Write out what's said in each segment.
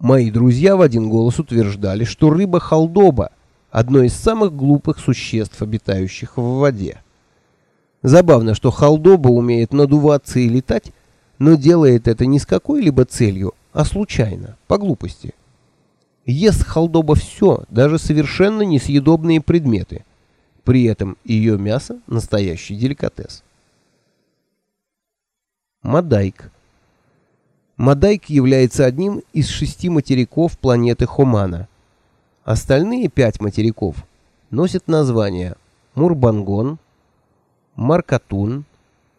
Мои друзья в один голос утверждали, что рыба халдоба – одно из самых глупых существ, обитающих в воде. Забавно, что халдоба умеет надуваться и летать, но делает это не с какой-либо целью, а случайно, по глупости. Ест халдоба все, даже совершенно несъедобные предметы. При этом ее мясо – настоящий деликатес. Мадайк. Мадайк является одним из шести материков планеты Хомана. Остальные пять материков носят названия Мурбангон, Маркатун,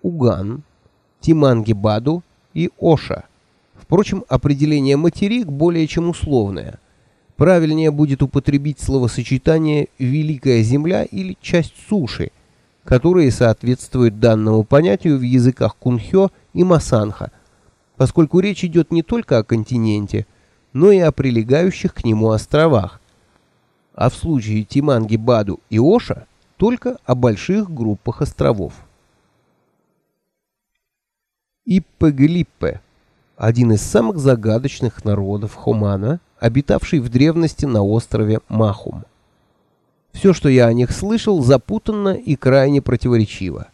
Уган, Тимангибаду и Оша. Впрочем, определение материк более чем условное. Правильнее будет употребить словосочетание «великая земля» или «часть суши», которые соответствуют данному понятию в языках кунхё и масанха, поскольку речь идет не только о континенте, но и о прилегающих к нему островах. А в случае Тиманги, Баду и Оша только о больших группах островов. Иппеглиппе – один из самых загадочных народов Хомана, обитавший в древности на острове Махум. Все, что я о них слышал, запутанно и крайне противоречиво.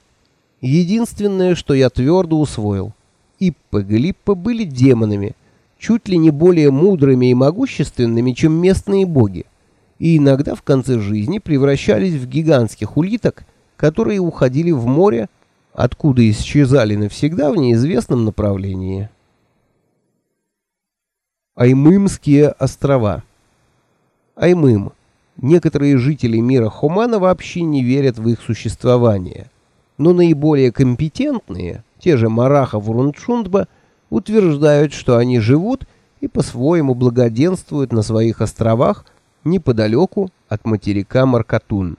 Единственное, что я твердо усвоил – Иппа Глиппа были демонами, чуть ли не более мудрыми и могущественными, чем местные боги, и иногда в конце жизни превращались в гигантских улиток, которые уходили в море, откуда исчезали навсегда в неизвестном направлении. Аймымские острова Аймым – Некоторые жители мира Хумана вообще не верят в их существование. Но наиболее компетентные, те же Мараха Вурунчундба, утверждают, что они живут и по-своему благоденствуют на своих островах неподалеку от материка Маркатун.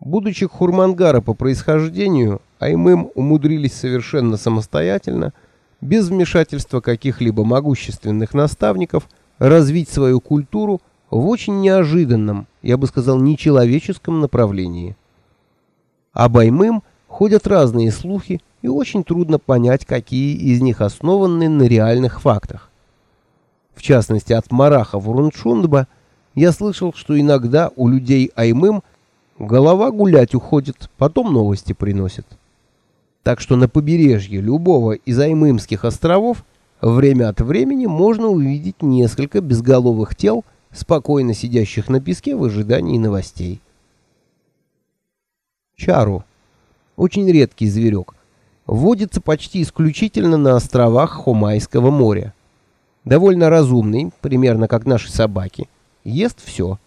Будучи хурмангара по происхождению, Аймым умудрились совершенно самостоятельно, без вмешательства каких-либо могущественных наставников, развить свою культуру в очень неожиданном, я бы сказал, нечеловеческом направлении. Об Аймым ходят разные слухи, и очень трудно понять, какие из них основаны на реальных фактах. В частности, от Мараха Вурунчундба я слышал, что иногда у людей Аймым голова гулять уходит, потом новости приносит. Так что на побережье любого из Аймымских островов время от времени можно увидеть несколько безголовых тел, спокойно сидящих на песке в ожидании новостей. Чару. Очень редкий зверек. Водится почти исключительно на островах Хомайского моря. Довольно разумный, примерно как наши собаки. Ест все.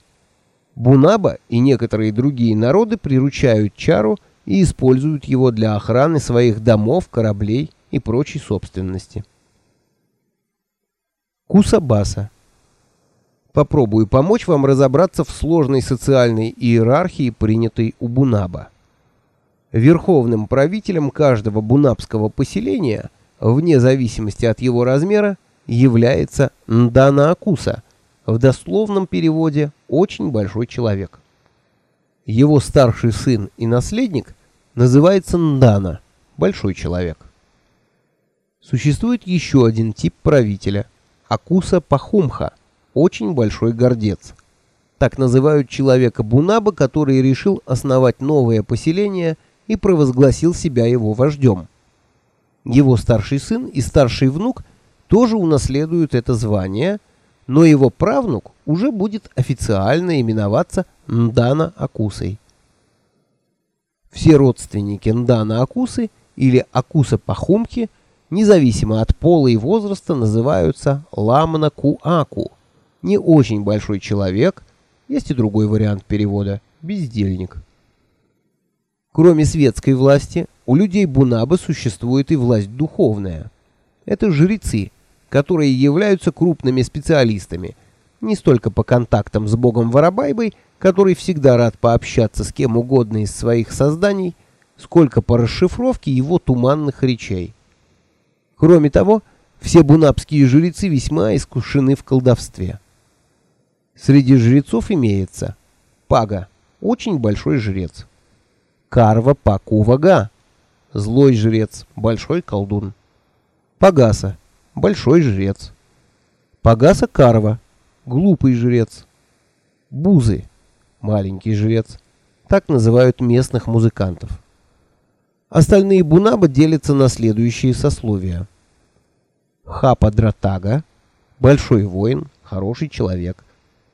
Бунаба и некоторые другие народы приручают чару и используют его для охраны своих домов, кораблей и прочей собственности. Кусабаса попробую помочь вам разобраться в сложной социальной иерархии, принятой у Бунаба. Верховным правителем каждого бунабского поселения, вне зависимости от его размера, является Ндана Акуса, в дословном переводе «очень большой человек». Его старший сын и наследник называется Ндана, большой человек. Существует еще один тип правителя – Акуса Пахумха – очень большой гордец. Так называют человека Бунаба, который решил основать новое поселение и провозгласил себя его вождем. Его старший сын и старший внук тоже унаследуют это звание, но его правнук уже будет официально именоваться Ндана Акусой. Все родственники Ндана Акусы или Акуса Пахумки, независимо от пола и возраста, называются Ламна Куаку, не очень большой человек, есть и другой вариант перевода – бездельник. Кроме светской власти, у людей Бунабы существует и власть духовная. Это жрецы, которые являются крупными специалистами, не столько по контактам с богом Воробайбой, который всегда рад пообщаться с кем угодно из своих созданий, сколько по расшифровке его туманных речей. Кроме того, все бунабские жрецы весьма искушены в колдовстве. Среди жрецов имеется Пага, очень большой жрец. Карва Пакувага, злой жрец, большой колдун. Пагаса, большой жрец. Пагаса Карва, глупый жрец. Бузы, маленький жрец. Так называют местных музыкантов. Остальные бунаба делятся на следующие сословия. Хапа Дратага, большой воин, хороший человек.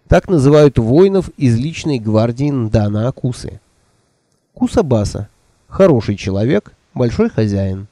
Так называют воинов из личной гвардии Ndana Акусы. Кусабаса, хороший человек, большой хозяин.